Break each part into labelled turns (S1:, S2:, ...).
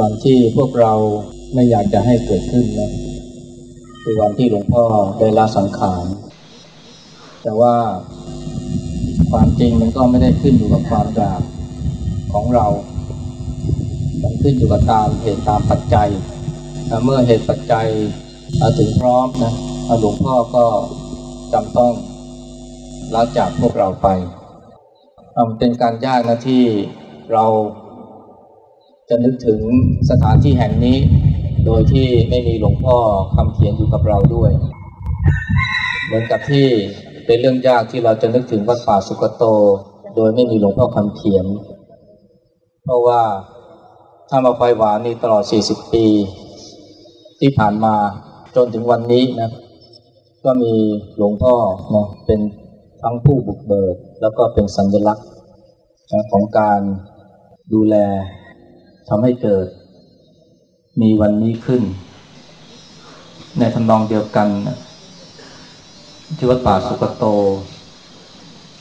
S1: วันที่พวกเราไม่อยากจะให้เกิดขึ้นนะคือวันที่หลวงพ่อได้ลาสังขาร แต่ว่าความจริงมันก็ไม่ได้ขึ้นอยู่กับความอยากของเรา มันขึ้นอยู่กับตามเหตุตามปัจจัย เมื่อเหตุปัจจัยถึงพร้อมนะหลวงพ่อก็จำต้องลาจากพวกเราไป เป็นการยากนะที่เรา จะนึกถึงสถานที่แห่งนี้ โดยที่ไม่มีหลวงพ่อคำเขียนอยู่กับเราด้วย เหมือนกับที่เป็นเรื่องยากที่เราจะนึกถึงวัดป่าสุกโต โดยไม่มีหลวงพ่อคำเขียน เพราะว่าถ้ามาไฟหวานนี่ตลอด 40 ปี ที่ผ่านมาจนถึงวันนี้นะ ก็มีหลวงพ่อนะเป็นทั้งผู้บุกเบิก แล้วก็เป็นสัญลักษณ์ของการดูแล ทำให้เกิด มีวันนี้ขึ้น ในทำนองเดียวกันที่วัดป่าสุกโต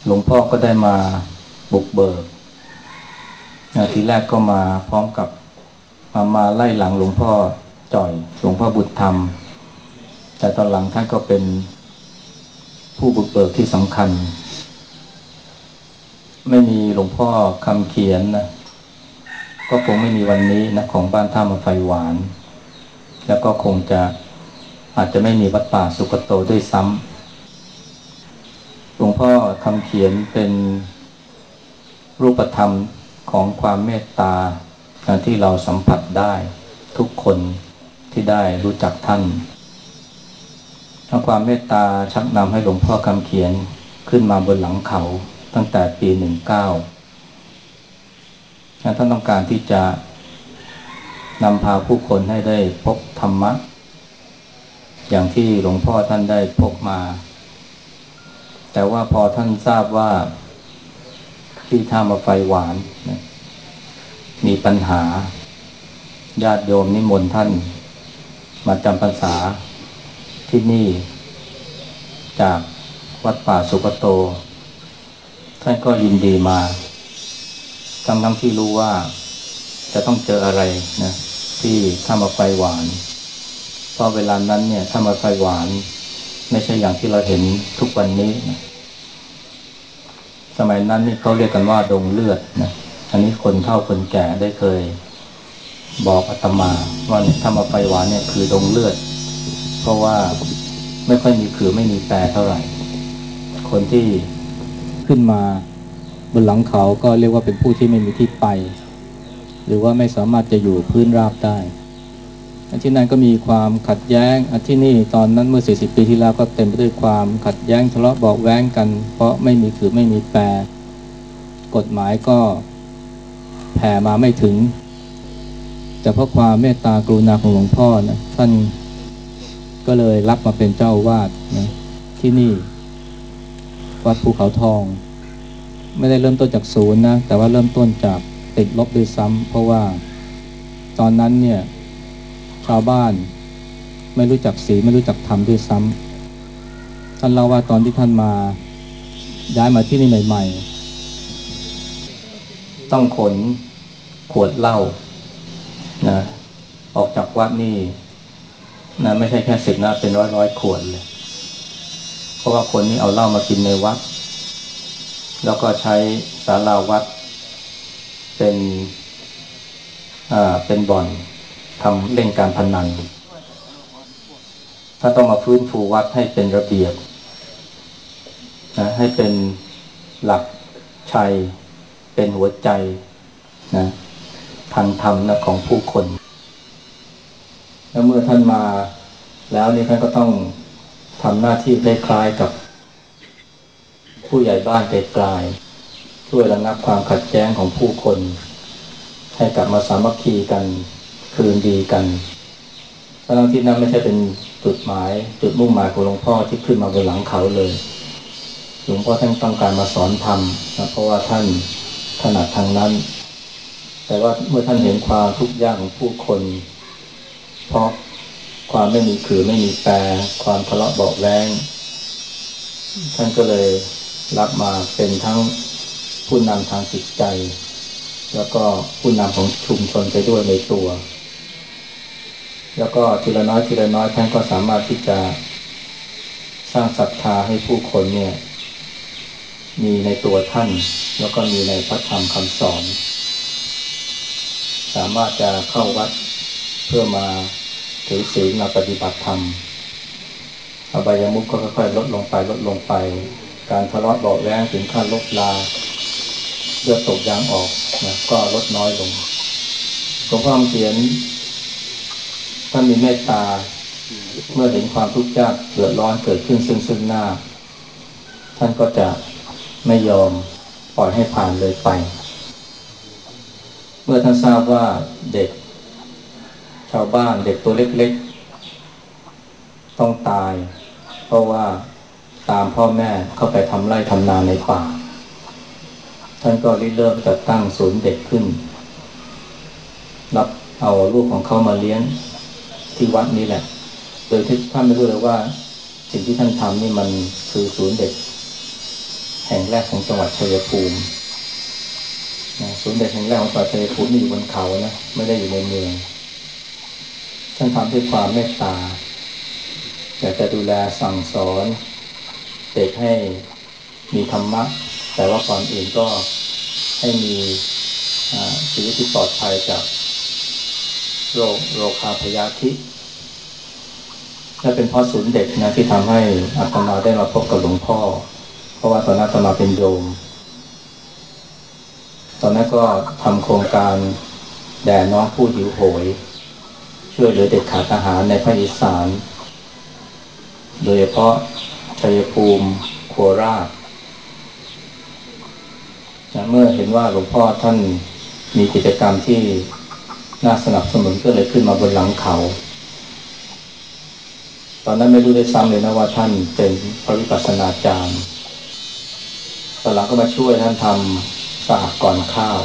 S1: หลวงพ่อก็ได้มาบุกเบิกทีแรกก็มาพร้อมกับมามาไล่หลังหลวงพ่อจ่อย หลวงพ่อบุตรธรรม แต่ตอนหลังท่านก็เป็นผู้บุกเบิกที่สำคัญ ไม่มีหลวงพ่อคำเขียนนะ ก็คงไม่มีวันนี้นะของบ้านท่ามาไฟหวาน แล้วก็คงจะอาจจะไม่มีวัดป่าสุกโตด้วยซ้ำหลวงพ่อคำเขียนเป็นรูปธรรมของความเมตตาที่เราสัมผัสได้ทุกคนที่ได้รู้จักท่านความเมตตาชักนำให้หลวงพ่อคำเขียนขึ้นมาบนหลังเขาตั้งแต่ปีหนึ่งเก้า ท่านต้องการที่จะนำพาผู้คนให้ได้พบธรรมะ อย่างที่หลวงพ่อท่านได้พบมา แต่ว่าพอท่านทราบว่าที่ท่ามาไฟหวาน มีปัญหา ญาติโยมนิมนต์ท่าน มาจำพรรษาที่นี่ จากวัดป่าสุกโต ท่านก็ยินดีมา ทั้งทั้งที่รู้ว่าจะต้องเจออะไรนะที่ถ้ามาไฟหวาน เพราะเวลานั้นเนี่ยถ้ามาไฟหวาน ไม่ใช่อย่างที่เราเห็นทุกวันนี้นะสมัยนั้นนี่เขาเรียกกันว่าดงเลือดนะอันนี้คนเฒ่าคนแก่ได้เคยบอกอาตมาว่าเนี่ยถ้ามาไฟหวานเนี่ยคือดงเลือด เพราะว่าไม่ค่อยมีคือไม่มีแปรเท่าไหร่ คนที่ขึ้นมา บนหลังเขาก็เรียกว่าเป็นผู้ที่ไม่มีที่ไป หรือว่าไม่สามารถจะอยู่พื้นราบได้ที่นั่นก็มีความขัดแย้งที่นี่ตอนนั้นเมื่อ 40 ปีที่แล้วก็เต็มไปด้วยความขัดแย้งทะเลาะบอกแว้งกัน เพราะไม่มีคือไม่มีแปรกฎหมายก็แผ่มาไม่ถึง แต่เพราะความเมตตากรุณาของหลวงพ่อนะท่านก็เลยรับมาเป็นเจ้าวาดนะที่นี่ วัดภูเขาทอง ไม่ได้เริ่มต้นจากศูนย์นะแต่ว่าเริ่มต้นจากติดลบด้วยซ้ำเพราะว่าตอนนั้นเนี่ยชาวบ้านไม่รู้จักสีไม่รู้จักธรรมด้วยซ้ำท่านเล่าว่าตอนที่ท่านมาย้ายมาที่นี่ใหม่ๆ ต้องขนขวดเหล้านะออกจากวัดนี่นะไม่ใช่แค่สิบนะเป็นร้อยร้อยขวดเลย เพราะว่าคนนี้เอาเหล้ามากินในวัด แล้วก็ใช้ศาลาวัด เป็นอ่าเป็นบ่อนทำเล่นการพนัน ถ้าต้องมาฟื้นฟูวัดให้เป็นระเบียบนะให้เป็นหลักชัย เป็นหัวใจนะทางธรรมนะของผู้คน แล้วเมื่อท่านมาแล้วนี่ท่านก็ต้องทำหน้าที่คล้ายๆกับ ผู้ใหญ่บ้านไกลๆช่วยระงับความขัดแย้งของผู้คน ให้กลับมาสามัคคีกันคืนดีกันทั้งที่นั้นไม่ใช่เป็นจุดหมาย จุดมุ่งหมายของหลวงพ่อที่ขึ้นมาบนหลังเขาเลย หลวงพ่อท่านต้องการมาสอนธรรมนะเพราะว่าท่านถนัดทางนั้น แต่ว่าเมื่อท่านเห็นความทุกข์ยากของผู้คน เพราะความไม่มีขือไม่มีแปรความทะเลาะเบาแรงท่านก็เลย รับมาเป็นทั้งผู้นำทางจิตใจ แล้วก็ผู้นำของชุมชนไปด้วยในตัว แล้วก็ทีละน้อยทีละน้อยท่านก็สามารถที่จะสร้างศรัทธาให้ผู้คนเนี่ย มีในตัวท่าน แล้วก็มีในพระธรรมคำสอน สามารถจะเข้าวัดเพื่อมาถือศีลมาปฏิบัติธรรมอบายามุขก็ค่อยๆลดลงไปลดลงไป การทะเลาะเบาแรงถึงขั้นลบลาเลือดตกยางออกนะก็ลดน้อยลงหลวงพ่อเขียนท่านมีเมตตา เมื่อเห็นความทุกข์ยากเดือดร้อนเกิดขึ้นซึ่งซึ่งหน้า ท่านก็จะไม่ยอมปล่อยให้ผ่านเลยไป เมื่อท่านทราบว่าเด็ก ชาวบ้านเด็กตัวเล็กๆ ต้องตาย เพราะว่า ตามพ่อแม่เข้าไปทำไร่ทำนาในป่า ท่านก็ริเริ่มจัดตั้งศูนย์เด็กขึ้น รับเอาลูกของเขามาเลี้ยงที่วัดนี้แหละ โดยที่ท่านไม่รู้เลยว่า สิ่งที่ท่านทำนี่มันคือศูนย์เด็ก แห่งแรกของจังหวัดชัยภูมิศูนย์เด็กแห่งแรกของจังหวัดชัยภูมินี่อยู่บนเขานะไม่ได้อยู่ในเมือง ท่านทำด้วยความเมตตาอยากจะดูแลสั่งสอน เด็กให้มีธรรมะ แต่ว่าก่อนอื่นก็ให้มีชีวิตที่ปลอดภัยจากโรคโรคาพยาธิและเป็นพราะศูนย์เด็กนะที่ทำให้อาตมาได้มาพบกับหลวงพ่อ เพราะว่าตอนนั้นอาตมาเป็นโยม ตอนนั้นก็ทำโครงการแด่น้องผู้หิวโหย ช่วยเหลือเด็กขาดอาหารในภาคอีสาน โดยเฉพาะ ชัยภูมิโคราชนะเมื่อเห็นว่าหลวงพ่อท่านมีกิจกรรมที่น่าสนับสนุนก็เลยขึ้นมาบนหลังเขา ตอนนั้นไม่รู้ได้ซ้ำเลยนะว่าท่านเป็นพระวิปัสสนาจารย์ตอนหลังก็มาช่วยท่านทำสหกรณ์ข้าว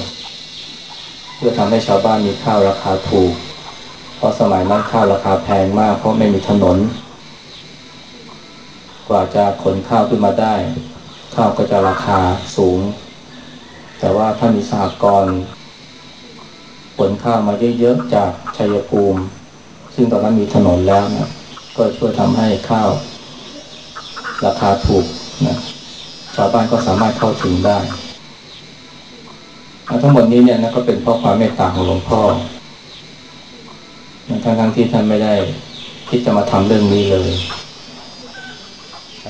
S1: เพื่อทำให้ชาวบ้านมีข้าวราคาถูก เพราะสมัยนั้นข้าวราคาแพงมากเพราะไม่มีถนน กว่าจะขนข้าวขึ้นมาได้ ข้าวก็จะราคาสูง แต่ว่าถ้ามีสหกรณ์ขนข้าวมาเยอะๆจากชัยภูมิ ซึ่งตอนนั้นมีถนนแล้วนะก็ช่วยทำให้ข้าว ราคาถูกนะชาวบ้านก็สามารถเข้าถึงได้ทั้งหมดนี้เนี่ยนะก็เป็นเพราะความเมตตาของหลวงพ่อทั้งทั้งที่ท่านไม่ได้คิดจะมาทำเรื่องนี้เลย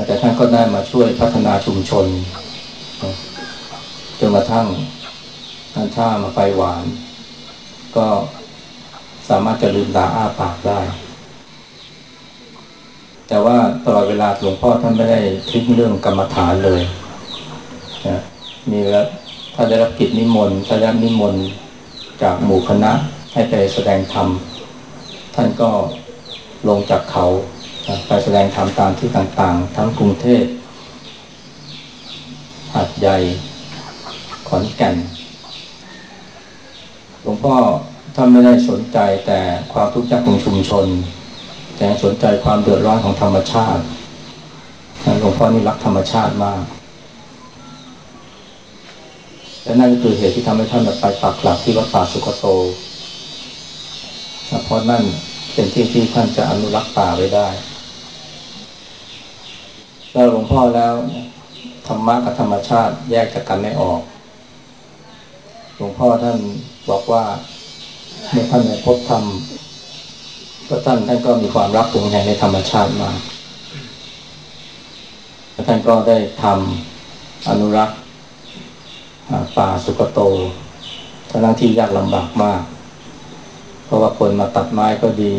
S1: แต่ท่านก็ได้มาช่วยพัฒนาชุมชนจนกระทั่งท่านท่ามาไฟหวาน ก็สามารถจะลืมตาอ้าปากได้ แต่ว่าตลอดเวลาหลวงพ่อท่านไม่ได้ทิ้งเรื่องกรรมฐานเลยนะมีแล้วถ้าได้รับกิจนิมนต์ถ้าได้รับนิมนต์จากหมู่คณะให้ไปแสดงธรรม ท่านก็ลงจากเขา ไปแสดงธรรมตามที่ต่างๆ ทั้งกรุงเทพหัดใหญ่ ขอนแก่น หลวงพ่อท่านไม่ได้สนใจแต่ความทุกข์ยากของชุมชน แต่สนใจความเดือดร้อนของธรรมชาติหลวงพ่อนี่รักธรรมชาติมากและนั่นก็คือเหตุที่ทำให้ท่านไปปักหลักที่วัดป่าสุกโต เพราะนั่นเป็นที่ที่ท่านจะอนุรักษ์ป่าไว้ได้ แล้วหลวงพ่อแล้วธรรมะกับธรรมชาติแยกจากกันไม่ออก หลวงพ่อท่านบอกว่าเมื่อท่านในพบธรรมก็ท่านท่านก็มีความรักถึงแห่งในธรรมชาติมากท่านก็ได้ทำอนุรักษ์ป่าสุกโตทั้งที่ยากลำบากมาก เพราะว่าคนมาตัดไม้ก็ดี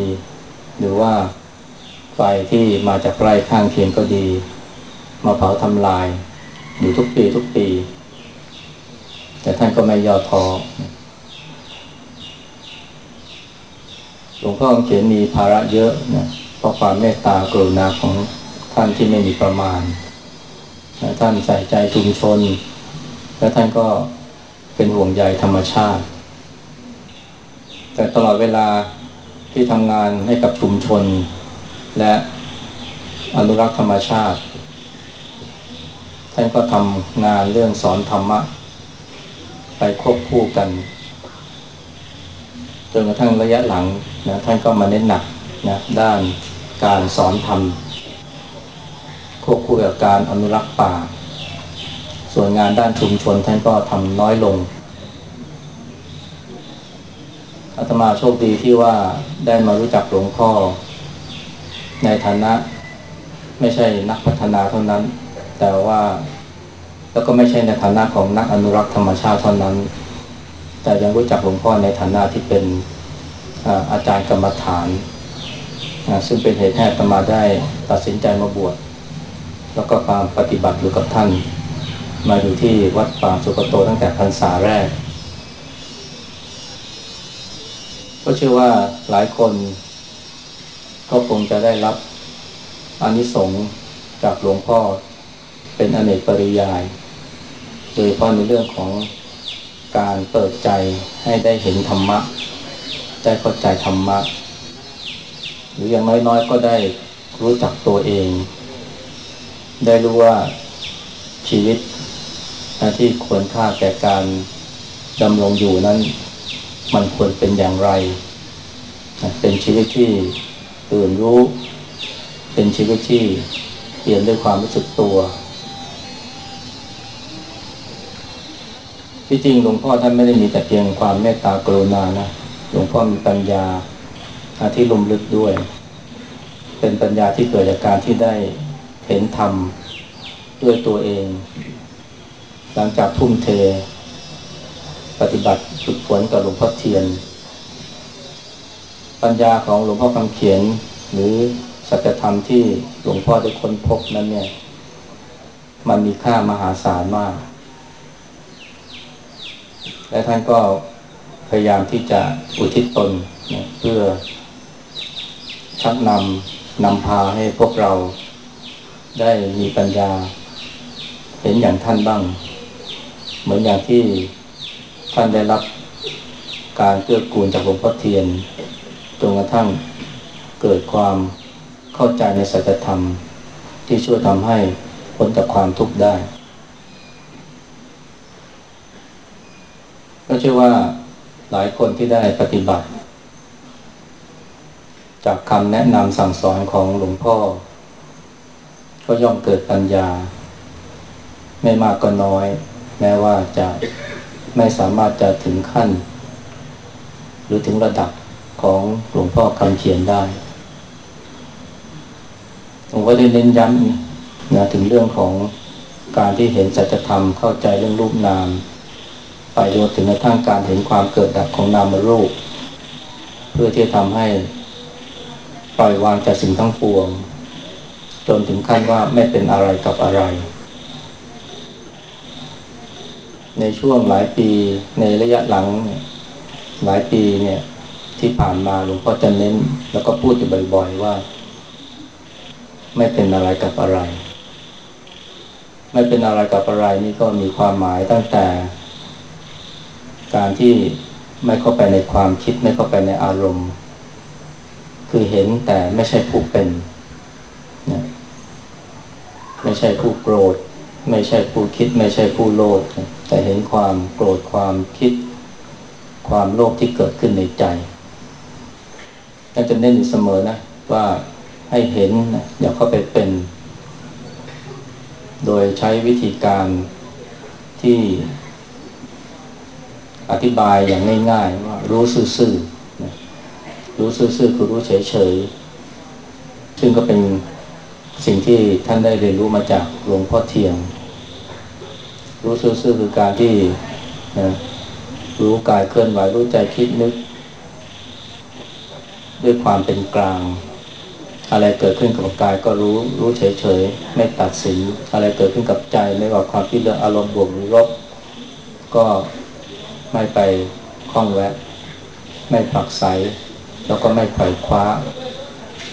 S1: หรือว่าไฟที่มาจากไร่ข้างเคียงก็ดี มาเผาทำลาย อยู่ทุกปีทุกปี แต่ท่านก็ไม่ย่อท้อหลวงพ่อเขียนมีภาระเยอะนะเพราะความเมตตากรุณาของท่านที่ไม่มีประมาณนะท่านใส่ใจชุมชน และท่านก็เป็นห่วงใยธรรมชาติ แต่ตลอดเวลาที่ทำงานให้กับชุมชน และอนุรักษ์ธรรมชาติ ท่านก็ทำงานเรื่องสอนธรรมะ ไปควบคู่กันจนกระทั่งระยะหลังนะท่านก็มาเน้นหนักนะด้านการสอนธรรมควบคู่กับการอนุรักษ์ป่า ส่วนงานด้านชุมชนท่านก็ทำน้อยลงอาตมาโชคดีที่ว่าได้มารู้จักหลวงพ่อ ในฐานะไม่ใช่นักพัฒนาเท่านั้น แต่ว่าแล้วก็ไม่ใช่ในฐานะของนักอนุรักษ์ธรรมชาติเท่านั้น แต่ยังรู้จักหลวงพ่อในฐานะที่เป็นอาจารย์กรรมฐาน ซึ่งเป็นเหตุให้ตมาได้ตัดสินใจมาบวชแล้วก็ความปฏิบัติอยู่กับท่าน มาอยู่ที่วัดป่าสุกโตตั้งแต่พรรษาแรก ก็เชื่อว่าหลายคนก็คงจะได้รับอนิสงส์จากหลวงพ่อ เป็นอเนกปริยาย โดยเฉพาะในเรื่องของการเปิดใจให้ได้เห็นธรรมะ ได้เข้าใจธรรมะ หรืออย่างน้อยๆก็ได้รู้จักตัวเอง ได้รู้ว่าชีวิตที่ควรค่าแก่การดำรงอยู่นั้น มันควรเป็นอย่างไร เป็นชีวิตที่ตื่นรู้ เป็นชีวิตที่เปลี่ยนด้วยความรู้สึกตัว ที่จริงหลวงพ่อท่านไม่ได้มีแต่เพียงความเมตตากรุณานะหลวงพ่อมีปัญญาที่ลุ่มลึกด้วย เป็นปัญญาที่เกิดจากการที่ได้เห็นธรรมด้วยตัวเอง หลังจากทุ่มเท ปฏิบัติฝึกฝนกับหลวงพ่อเทียน ปัญญาของหลวงพ่อคำเขียน หรือสัจธรรมที่หลวงพ่อได้ค้นพบนั้นเนี่ย มันมีค่ามหาศาลมาก และท่านก็พยายามที่จะอุทิศตนนะเพื่อชักนำนำพาให้พวกเราได้มีปัญญา เห็นอย่างท่านบ้าง เหมือนอย่างที่ท่านได้รับการเกื้อกูลจากหลวงพ่อเทียนจนกระทั่งเกิดความเข้าใจในสัจธรรมที่ช่วยทำให้พ้นจากความทุกข์ได้ ก็เชื่อว่าหลายคนที่ได้ปฏิบัติ จากคำแนะนำสั่งสอนของหลวงพ่อ ก็ย่อมเกิดปัญญา ไม่มากก็น้อย แม้ว่าจะไม่สามารถจะถึงขั้น หรือถึงระดับของหลวงพ่อคำเขียนได้ผมก็ได้เน้นย้ำนะถึงเรื่องของการที่เห็นสัจธรรมเข้าใจเรื่องรูปนาม จนถึงกระทั่งการเห็นความเกิดดับของนามรูป เพื่อที่จะทำให้ปล่อยวางจากสิ่งทั้งปวง จนถึงขั้นว่าไม่เป็นอะไรกับอะไร ในช่วงหลายปีในระยะหลังหลายปีเนี่ยที่ผ่านมาหลวงพ่อจะเน้น แล้วก็พูดอยู่บ่อยๆว่า ไม่เป็นอะไรกับอะไร ไม่เป็นอะไรกับอะไรนี่ก็มีความหมายตั้งแต่ การที่ไม่เข้าไปในความคิดไม่เข้าไปในอารมณ์ คือเห็นแต่ไม่ใช่ผู้เป็นนะไม่ใช่ผู้โกรธ ไม่ใช่ผู้คิด ไม่ใช่ผู้โลภแต่เห็นความโกรธความคิด ความโลภที่เกิดขึ้นในใจน่าจะเน้นอยู่เสมอนะว่าให้เห็นนะอย่าเข้าไปเป็น โดยใช้วิธีการที่ อธิบายอย่างง่ายๆว่ารู้ซื่อๆรู้ซื่อๆคือรู้เฉยๆซึ่งก็เป็นสิ่งที่ท่านได้เรียนรู้มาจากหลวงพ่อเทียงรู้ซื่อๆคือการที่นะรู้กายเคลื่อนไหวรู้ใจคิดนึก ด้วยความเป็นกลาง อะไรเกิดขึ้นกับกายก็รู้รู้เฉยๆไม่ตัดสินอะไรเกิดขึ้นกับใจไม่ว่าความคิดเรื่องอารมณ์บวกหรือลบก็ ไม่ไปคล้องแวะ ไม่ปักใสแล้วก็ไม่ไขว่คว้า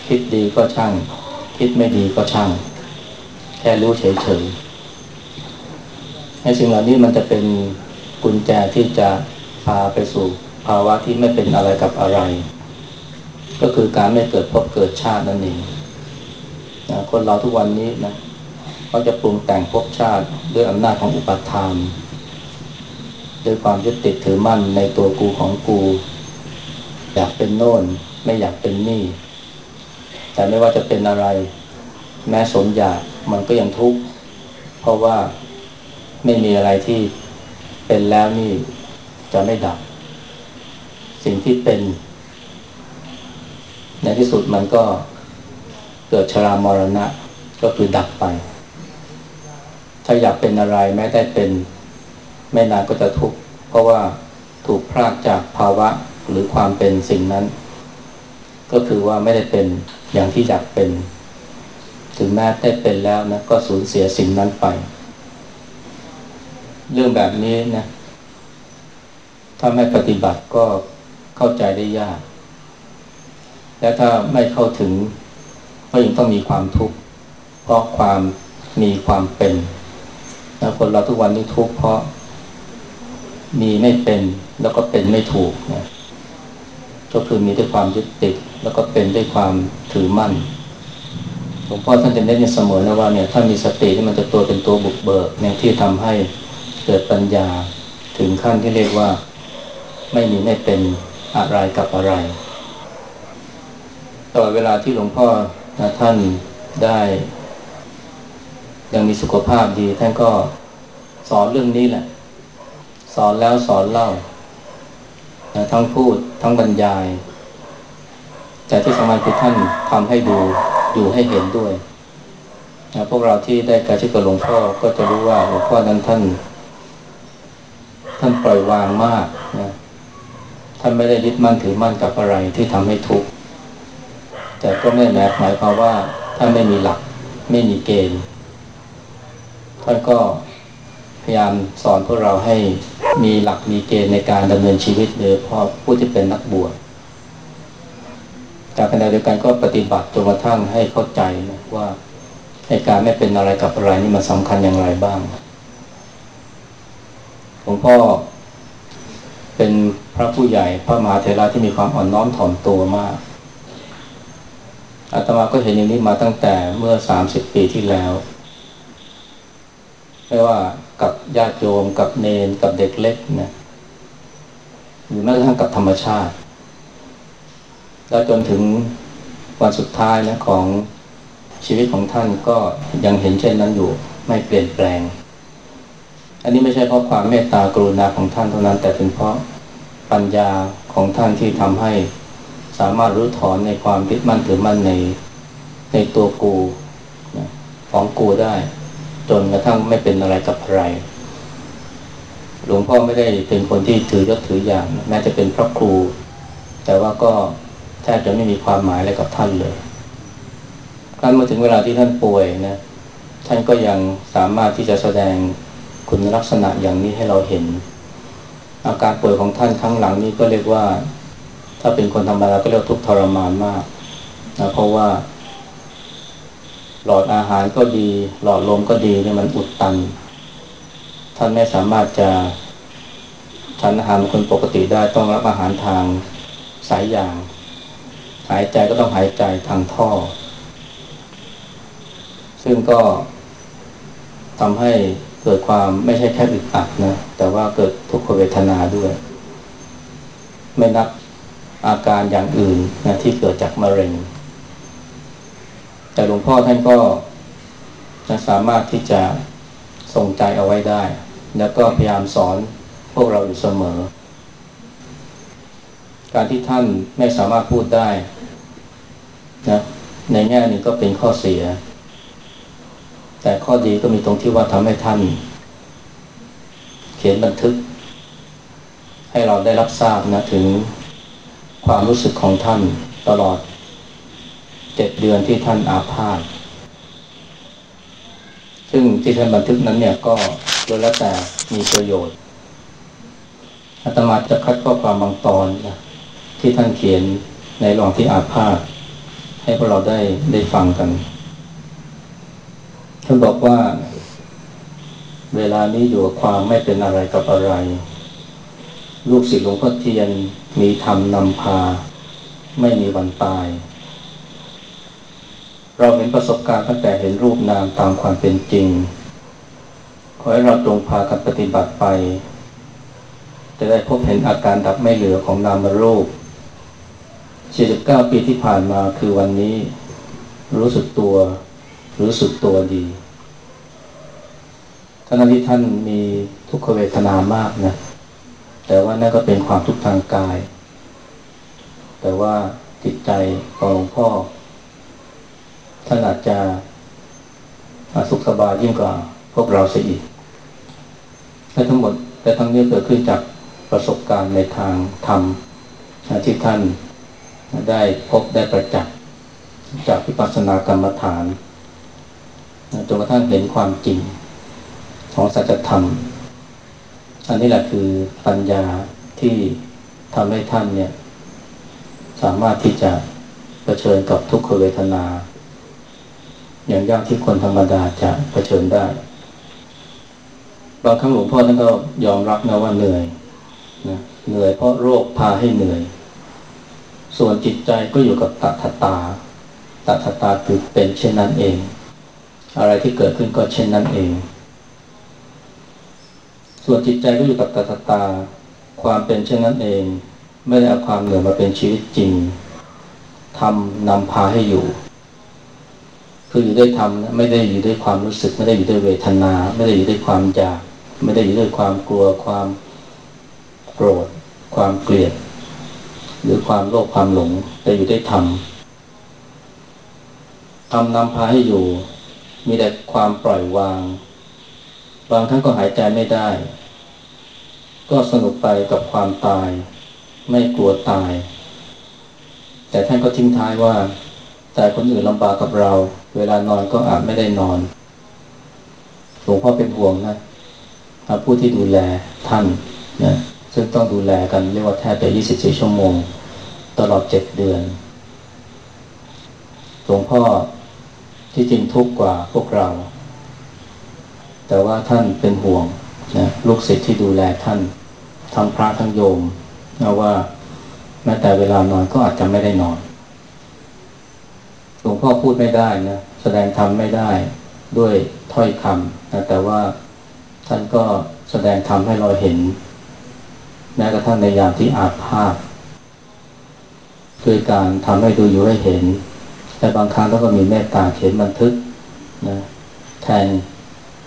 S1: คิดดีก็ช่าง คิดไม่ดีก็ช่าง แค่รู้เฉยๆในสิ่งเหล่านี้มันจะเป็นกุญแจที่จะพาไปสู่ภาวะที่ไม่เป็นอะไรกับอะไร ก็คือการไม่เกิดพบเกิดชาตินั่นเองนะคนเราทุกวันนี้นะเขาจะปรุงแต่งภพชาติด้วยอำนาจของอุปทาน ด้วยความยึดติดถือมั่นในตัวกูของกู อยากเป็นโน่น ไม่อยากเป็นนี่ แต่ไม่ว่าจะเป็นอะไร แม้สมอยากมันก็ยังทุกข์เพราะว่าไม่มีอะไรที่เป็นแล้วนี่จะไม่ดับ สิ่งที่เป็น ในที่สุดมันก็เกิดชรามรณะก็คือดับไป ถ้าอยากเป็นอะไรแม้ได้เป็น ไม่นานก็จะทุกข์เพราะว่าถูกพรากจากภาวะหรือความเป็นสิ่งนั้น ก็คือว่าไม่ได้เป็นอย่างที่อยากเป็น ถึงแม้ได้เป็นแล้วนะก็สูญเสียสิ่งนั้นไป เรื่องแบบนี้นะถ้าไม่ปฏิบัติก็เข้าใจได้ยาก และถ้าไม่เข้าถึงก็ยังต้องมีความทุกข์เพราะความมีความเป็นแล้วคนเราทุกวันนี้ทุกข์เพราะ มีไม่เป็นแล้วก็เป็นไม่ถูกนะก็คือมีด้วยความยึดติด แล้วก็เป็นด้วยความถือมั่นหลวงพ่อท่านจะเน้นเสมอนะว่าเนี่ยถ้ามีสตินี่มันจะตัวเป็นตัวบุกเบิกเนี่ยที่ทำให้เกิดปัญญาถึงขั้นที่เรียกว่าไม่มีไม่เป็นอะไรกับอะไรตลอดเวลาที่หลวงพ่อนะท่านได้ ยังมีสุขภาพดีท่านก็สอนเรื่องนี้แหละ สอนแล้วสอนเล่าทั้งพูดทั้งบรรยาย แต่ที่สำคัญคือท่านทำให้ดูอยู่ให้เห็นด้วยนะพวกเราที่ได้การชิดกับหลวงพ่อก็จะรู้ว่าหลวงพ่อนั้นท่าน ท่านปล่อยวางมากนะท่านไม่ได้ยึดมั่นถือมั่นกับอะไรที่ทำให้ทุกข์แต่ก็ไม่แม้หมายความว่าท่านไม่มีหลักไม่มีเกณฑ์ท่านก็พยายามสอนพวกเราให้ มีหลักมีเกณฑ์ในการดำเนินชีวิตโดยเฉพาะผู้ที่เป็นนักบวชแต่ขณะเดียวกันก็ปฏิบัติจนกระทั่งให้เข้าใจนะว่าในการไม่เป็นอะไรกับอะไรนี่มันสำคัญอย่างไรบ้างหลวงพ่อเป็นพระผู้ใหญ่พระมหาเถระที่มีความอ่อนน้อมถ่อมตัวมากอาตมาก็เห็นอย่างนี้มาตั้งแต่เมื่อสามสิบปีที่แล้วไม่ว่า กับญาติโยมกับเนนกับเด็กเล็กนะหรือแม้กระทั่งกับธรรมชาติ แล้วจนถึงวันสุดท้ายนะของชีวิตของท่านก็ยังเห็นเช่นนั้นอยู่ไม่เปลี่ยนแปลง อันนี้ไม่ใช่เพราะความเมตตากรุณาของท่านเท่านั้น แต่เป็นเพราะปัญญาของท่านที่ทำให้สามารถรู้ถอนในความยึดมั่นถือมั่นในในตัวกูของกูได้ จนกระทั่งไม่เป็นอะไรกับใครหลวงพ่อไม่ได้เป็นคนที่ถือยศถืออย่างแม้จะเป็นพระครู แต่ว่าก็แทบจะไม่มีความหมายอะไรกับท่านเลยการมาถึงเวลาที่ท่านป่วยนะท่านก็ยังสามารถที่จะแสดงคุณลักษณะอย่างนี้ให้เราเห็น อาการป่วยของท่านครั้งหลังนี้ก็เรียกว่า ถ้าเป็นคนธรรมดาก็เรียกทุกทรมานมากนะเพราะว่า หลอดอาหารก็ดี หลอดลมก็ดีเนี่ยมันอุดตัน ท่านไม่สามารถจะฉันอาหารคนปกติได้ต้องรับอาหารทางสายยาง หายใจก็ต้องหายใจทางท่อ ซึ่งก็ทำให้เกิดความไม่ใช่แค่อึดอัดนะ แต่ว่าเกิดทุกขเวทนาด้วย ไม่นับอาการอย่างอื่นนะที่เกิดจากมะเร็ง แต่หลวงพ่อท่านก็สามารถที่จะทรงใจเอาไว้ได้ แล้วก็พยายามสอนพวกเราอยู่เสมอ การที่ท่านไม่สามารถพูดได้นะในแง่นึงก็เป็นข้อเสีย แต่ข้อดีก็มีตรงที่ว่าทำให้ท่าน เขียนบันทึก ให้เราได้รับทราบนะถึงความรู้สึกของท่านตลอด เจ็ดเดือนที่ท่านอาพาธซึ่งที่ท่านบันทึกนั้นเนี่ยก็โดยแล้วแต่มีประโยชน์อาตมาจะคัดข้อความบางตอนนะที่ท่านเขียนในรองที่อาพาธให้พวกเราได้ได้ฟังกัน ท่านบอกว่า เวลานี้อยู่กับความไม่เป็นอะไรกับอะไร ลูกศิษย์หลวงพ่อเทียนมีธรรมนำพา ไม่มีวันตาย เราเห็นประสบการณ์ตั้งแต่เห็นรูปนามตามความเป็นจริง ขอให้เราตรงพากันปฏิบัติไป จะได้พบเห็นอาการดับไม่เหลือของนามรูป 49 ปีที่ผ่านมาคือวันนี้ รู้สึกตัว รู้สึกตัวดีท่านที่ท่านมีทุกขเวทนามากนะ แต่ว่านั่นก็เป็นความทุกข์ทางกาย แต่ว่าจิตใจของหลวงพ่อ ท่านอาจจะสุขสบายยิ่งกว่าพวกเราเสียอีกและทั้งหมดแต่ทั้งนี้เกิดขึ้นจากประสบการณ์ในทางธรรมที่ท่านได้พบได้ประจักษ์จากวิปัสสนากรรมฐานจนกระทั่งเห็นความจริงของสัจธรรม อันนี้แหละคือปัญญาที่ทำให้ท่านเนี่ยสามารถที่จะะเผชิญกับทุกขเวทนา อย่างยากที่คนธรรมดาจะะเผชิญได้ บางครั้งหลวงพ่อท่านก็ยอมรับนะว่าเหนื่อยนะเหนื่อยเพราะโรคพาให้เหนื่อย ส่วนจิตใจก็อยู่กับตัทตาตัทตาคือเป็นเช่นนั้นเอง อะไรที่เกิดขึ้นก็เช่นนั้นเอง ส่วนจิตใจก็อยู่กับตาตา ความเป็นเช่นนั้นเอง ไม่ได้เอาความเหนื่อยมาเป็นชีวิตจริงทำนำพาให้อยู่ คืออยู่ด้วยธรรมไม่ได้อยู่ด้วยความรู้สึก ไม่ได้อยู่ด้วยเวทนา ไม่ได้อยู่ด้วยความอยาก ไม่ได้อยู่ด้วยความกลัวความโกรธ ความเกลียด หรือความโลภความหลง แต่อยู่ด้วยธรรมทำนำพาให้อยู่ มีแต่ความปล่อยวาง บางครั้งก็หายใจไม่ได้ ก็สนุกไปกับความตาย ไม่กลัวตาย แต่ท่านก็ทิ้งท้ายว่าแต่คนอื่นลำบากกับเรา เวลานอนก็อาจไม่ได้นอน หลวงพ่อเป็นห่วงนะผู้ที่ดูแลท่านนะซึ่งต้องดูแลกันเรียกว่าแทบจะ24 ชั่วโมง ตลอดเจ็ดเดือน หลวงพ่อที่จริงทุกข์กว่าพวกเรา แต่ว่าท่านเป็นห่วงนะลูกศิษย์ที่ดูแลท่านทั้งพระทั้งโยมนะว่าแม้แต่เวลานอนก็อาจจะไม่ได้นอน หลวงพ่อพูดไม่ได้นะแสดงธรรมไม่ได้ด้วยถ้อยคำนะแต่ว่าท่านก็แสดงธรรมให้เราเห็นแม้กระทั่งในยามที่อาภาพด้วยการทำให้ดูอยู่ให้เห็น แต่บางครั้งก็มีเมตตาเขียนบันทึกนะแทน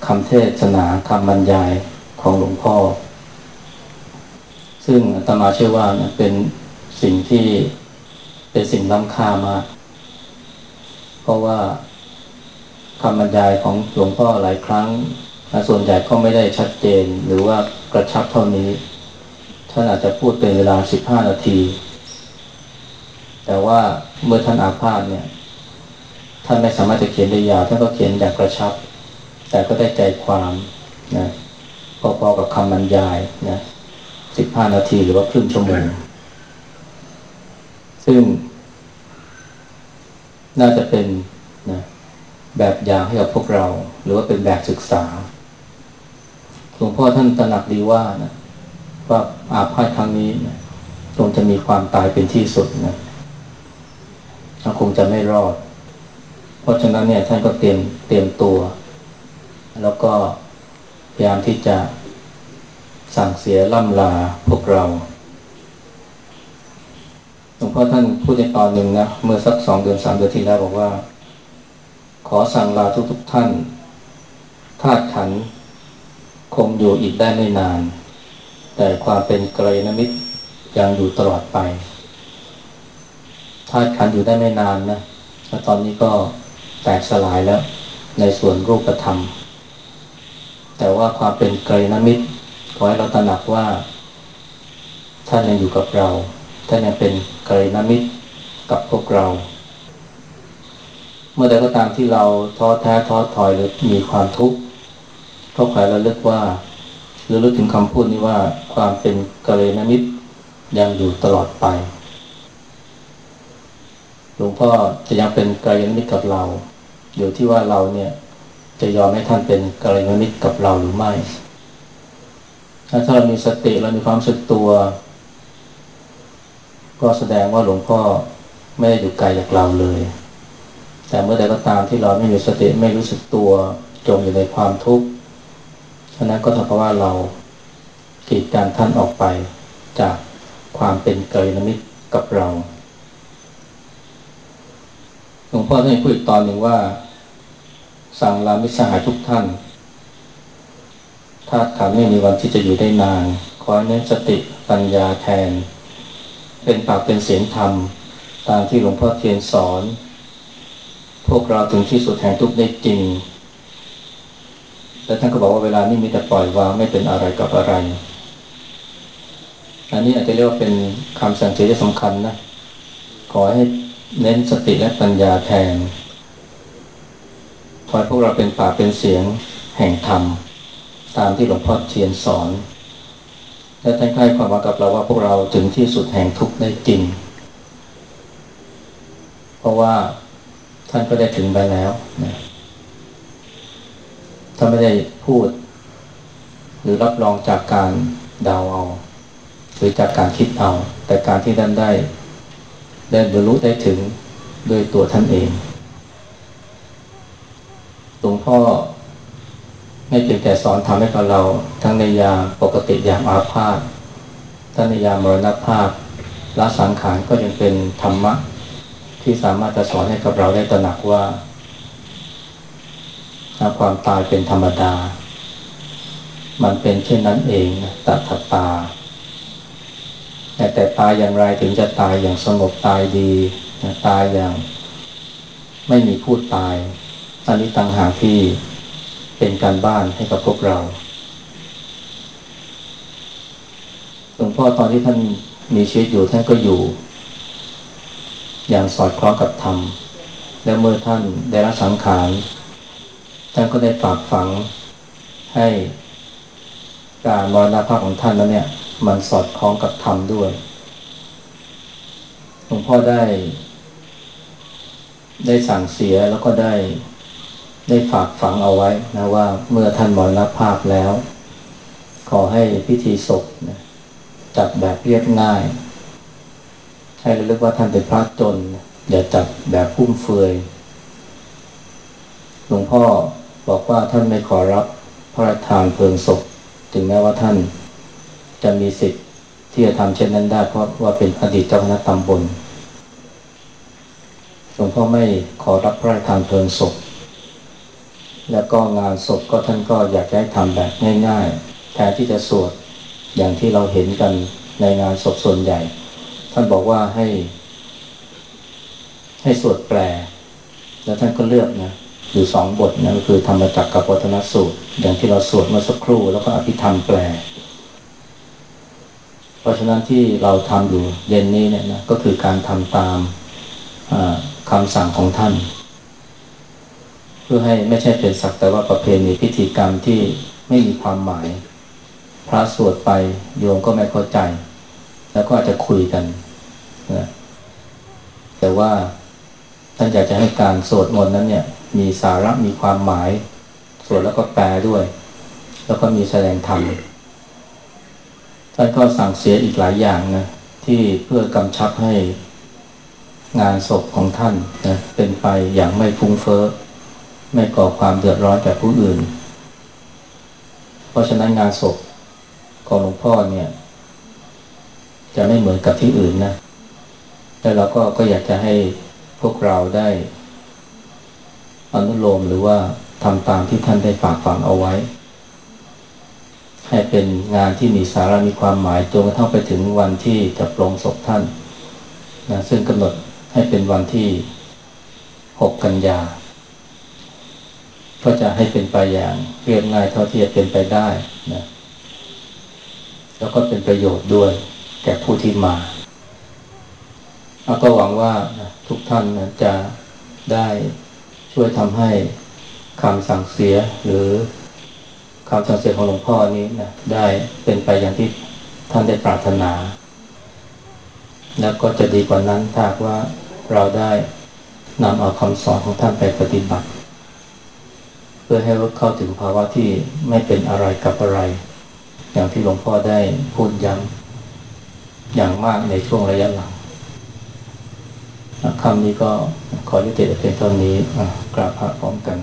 S1: คำเทศนาคำบรรยายของหลวงพ่อ ซึ่งอาตมาเชื่อว่าเป็นสิ่งที่เป็นสิ่งล้ำค่ามาก เพราะว่าคำบรรยายของหลวงพ่อหลายครั้ง ส่วนใหญ่ก็ไม่ได้ชัดเจนหรือว่ากระชับเท่านี้ ท่านอาจจะพูดเป็นเวลาสิบห้านาที แต่ว่าเมื่อท่านอาพาธเนี่ย ท่านไม่สามารถจะเขียนได้ยาวท่านก็เขียนแบบกระชับ แต่ก็ได้ใจความนะพอๆกับคำบรรยายนะสิบห้านาทีหรือว่าครึ่งชั่วโมงซึ่ง น่าจะเป็นนะแบบอย่างให้กับพวกเรา หรือว่าเป็นแบบศึกษาหลวงพ่อท่านตระหนักดีว่านะว่าอาพาธครั้งนี้นะคงจะมีความตายเป็นที่สุดนะคงจะไม่รอด เพราะฉะนั้นเนี่ยท่านก็เตรียมเตรียมตัว แล้วก็พยายามที่จะสั่งเสียล่ำลาพวกเรา หลวงพ่อท่านพูดในตอนหนึ่งนะ เมื่อสักสองเดือนสามเดือนที่แล้วบอกว่า ขอสั่งลาทุกๆทท่านธาตุขันคงอยู่อีกได้ไม่นาน แต่ความเป็นไกลนมิตรยังอยู่ตลอดไปธาตุขันอยู่ได้ไม่นานนะแล้วตอนนี้ก็แตกสลายแล้ว ในส่วนรูปธรรม แต่ว่าความเป็นไกรนมิตรขอให้เราตระหนักว่าท่านยังอยู่กับเรา ท่านยังเป็นไกรนมิตรกับพวกเรา เมื่อใดก็ตามที่เราท้อแท้ท้อถอยหรือมีความทุกข์ก็ขอให้เราเลือกว่าหรือรู้ถึงคำพูดนี้ว่าความเป็นกรนมิตรยังอยู่ตลอดไปหลวงพ่อจะยังเป็นกรนมิตรกับเรา อยู่ที่ว่าเราเนี่ยจะยอมให้ท่านเป็นกัลยาณมิตรกับเราหรือไม่ ถ้าเรามีสติเรามีความสึกตัว ก็แสดงว่าหลวงพ่อไม่ได้อยู่ไกลจากเราเลย แต่เมื่อใดก็ตามที่เราไม่มีสติไม่รู้สึกตัวจมอยู่ในความทุกข์ฉะนั้นก็เท่ากับว่าเรากีดการท่านออกไปจากความเป็นเกยนมิตรกับเราหลวงพ่อท่านพูดอีกตอนหนึ่งว่า สั่งลามิสหายทุกท่านถ้าขันไม่มีวันที่จะอยู่ได้นาน ขอเน้นสติปัญญาแทน เป็นปากเป็นเสียงธรรม ตามที่หลวงพ่อเทียนสอน พวกเราถึงที่สุดแห่งทุกได้จริง และท่านก็บอกว่าเวลานี้มีแต่ปล่อยวางไม่เป็นอะไรกับอะไร อันนี้อาจจะเรียกว่าเป็นคำสั่งเสียที่สำคัญนะขอให้เน้นสติและปัญญาแทนขอให้พวกเราเป็นปากเป็นเสียงแห่งธรรม ตามที่หลวงพ่อเทียนสอน และท่านใกล้ความว่ากับเราว่าพวกเราถึงที่สุดแห่งทุกข์ได้จริง เพราะว่าท่านก็ได้ถึงไปแล้วนะถ้าไม่ได้พูด หรือรับรองจากการดาวเอา หรือจากการคิดเอา แต่การที่ท่านได้ ได้บรรลุได้ถึงด้วยตัวท่านเองหลวงพ่อ ไม่เพียงแต่สอนทำให้กับเราทั้งในยามปกติยามอาพาธทั้งในยามมรณภาพละสังขารก็ยังเป็นธรรมะ ที่สามารถจะสอนให้กับเราได้ตระหนักว่าความตายเป็นธรรมดา มันเป็นเช่นนั้นเองตัทตา แต่แต่ตายอย่างไรถึงจะตายอย่างสงบตายดีตายอย่าง ไม่มีพูดตายอันนี้ต่างหากที่ เป็นการบ้านให้กับพวกเราหลวงพ่อตอนที่ท่านมีชีวิตอยู่ท่านก็อยู่ อย่างสอดคล้องกับธรรม และเมื่อท่านได้รับสังขารท่านก็ได้ฝากฝังให้การมรณภาพของท่านนั้นเนี่ย มันสอดคล้องกับธรรมด้วยหลวงพ่อได้ ได้สั่งเสียแล้วก็ได้ ได้ฝากฝังเอาไว้นะว่าเมื่อท่านมรณภาพแล้ว ขอให้พิธีศพนะจัดแบบเรียบง่าย ให้ระลึกว่าท่านเป็นพระจน อย่าจัดแบบพุ่มเฟือยหลวงพ่อบอกว่าท่านไม่ขอรับพระราชทานเพลิงศพ ถึงแม้ว่าท่านจะมีสิทธิ์ที่จะทำเช่นนั้นได้ เพราะว่าเป็นอดีตเจ้าคณะตำบลหลวงพ่อไม่ขอรับพระราชทานเพลิงศพ แล้วก็งานศพก็ท่านก็อยากให้ทำแบบง่าย ๆ แทนที่จะสวดอย่างที่เราเห็นกันในงานศพส่วนใหญ่ ท่านบอกว่าให้ ให้สวดแปล แล้วท่านก็เลือกนะอยู่สองบทนะก็คือธรรมจักรกับวัฒนสูตร อย่างที่เราสวดเมื่อสักครู่แล้วก็อภิธรรมแปล เพราะฉะนั้นที่เราทำอยู่เย็นนี้เนี่ยนะก็คือการทำตามคำสั่งของท่าน พื่อให้ไม่ใช่เป็นสักแต่ว่าประเพณีพิธีกรรมที่ไม่มีความหมาย พระสวดไปโยมก็ไม่เข้าใจ แล้วก็อาจจะคุยกันนะแต่ว่าท่านอยากจะให้การสวดมนต์นั้นเนี่ย มีสาระมีความหมายสวดแล้วก็แปลด้วย แล้วก็มีแสดงธรรมท่านก็สั่งเสียอีกหลายอย่างนะที่เพื่อกำชับให้งานศพของท่านนะเป็นไปอย่างไม่ฟุ้งเฟ้อ ไม่ก่อความเดือดร้อนแก่ผู้อื่น เพราะฉะนั้นงานศพของหลวงพ่อเนี่ย จะไม่เหมือนกับที่อื่นนะแต่เราก็ก็อยากจะให้พวกเราได้อนุโลมหรือว่าทำตามที่ท่านได้ฝากฝังเอาไว้ ให้เป็นงานที่มีสาระมีความหมายจนกระทั่งไปถึงวันที่จะปลงศพท่านนะซึ่งกำหนดให้เป็นวันที่หกกันยา ก็จะให้เป็นไปอย่างเรียบง่ายเท่าที่จะเป็นไปได้นะแล้วก็เป็นประโยชน์ด้วยแก่ผู้ที่มาเราก็หวังว่าทุกท่านนะจะได้ช่วยทำให้คำสั่งเสียหรือคำสั่งเสียของหลวงพ่อนี้นะได้เป็นไปอย่างที่ท่านได้ปรารถนา แล้วก็จะดีกว่านั้นถ้าว่าเราได้นำเอาคำสอนของท่านไปปฏิบัติ พื่อให้เข้าถึงภาวะที่ไม่เป็นอะไรกับอะไร อย่างที่หลวงพ่อได้พูดย้ำอย่างมากในช่วงระยะหลังคำนี้ก็ขอยุติเพียงเท่านี้กราบพระพร้อมกัน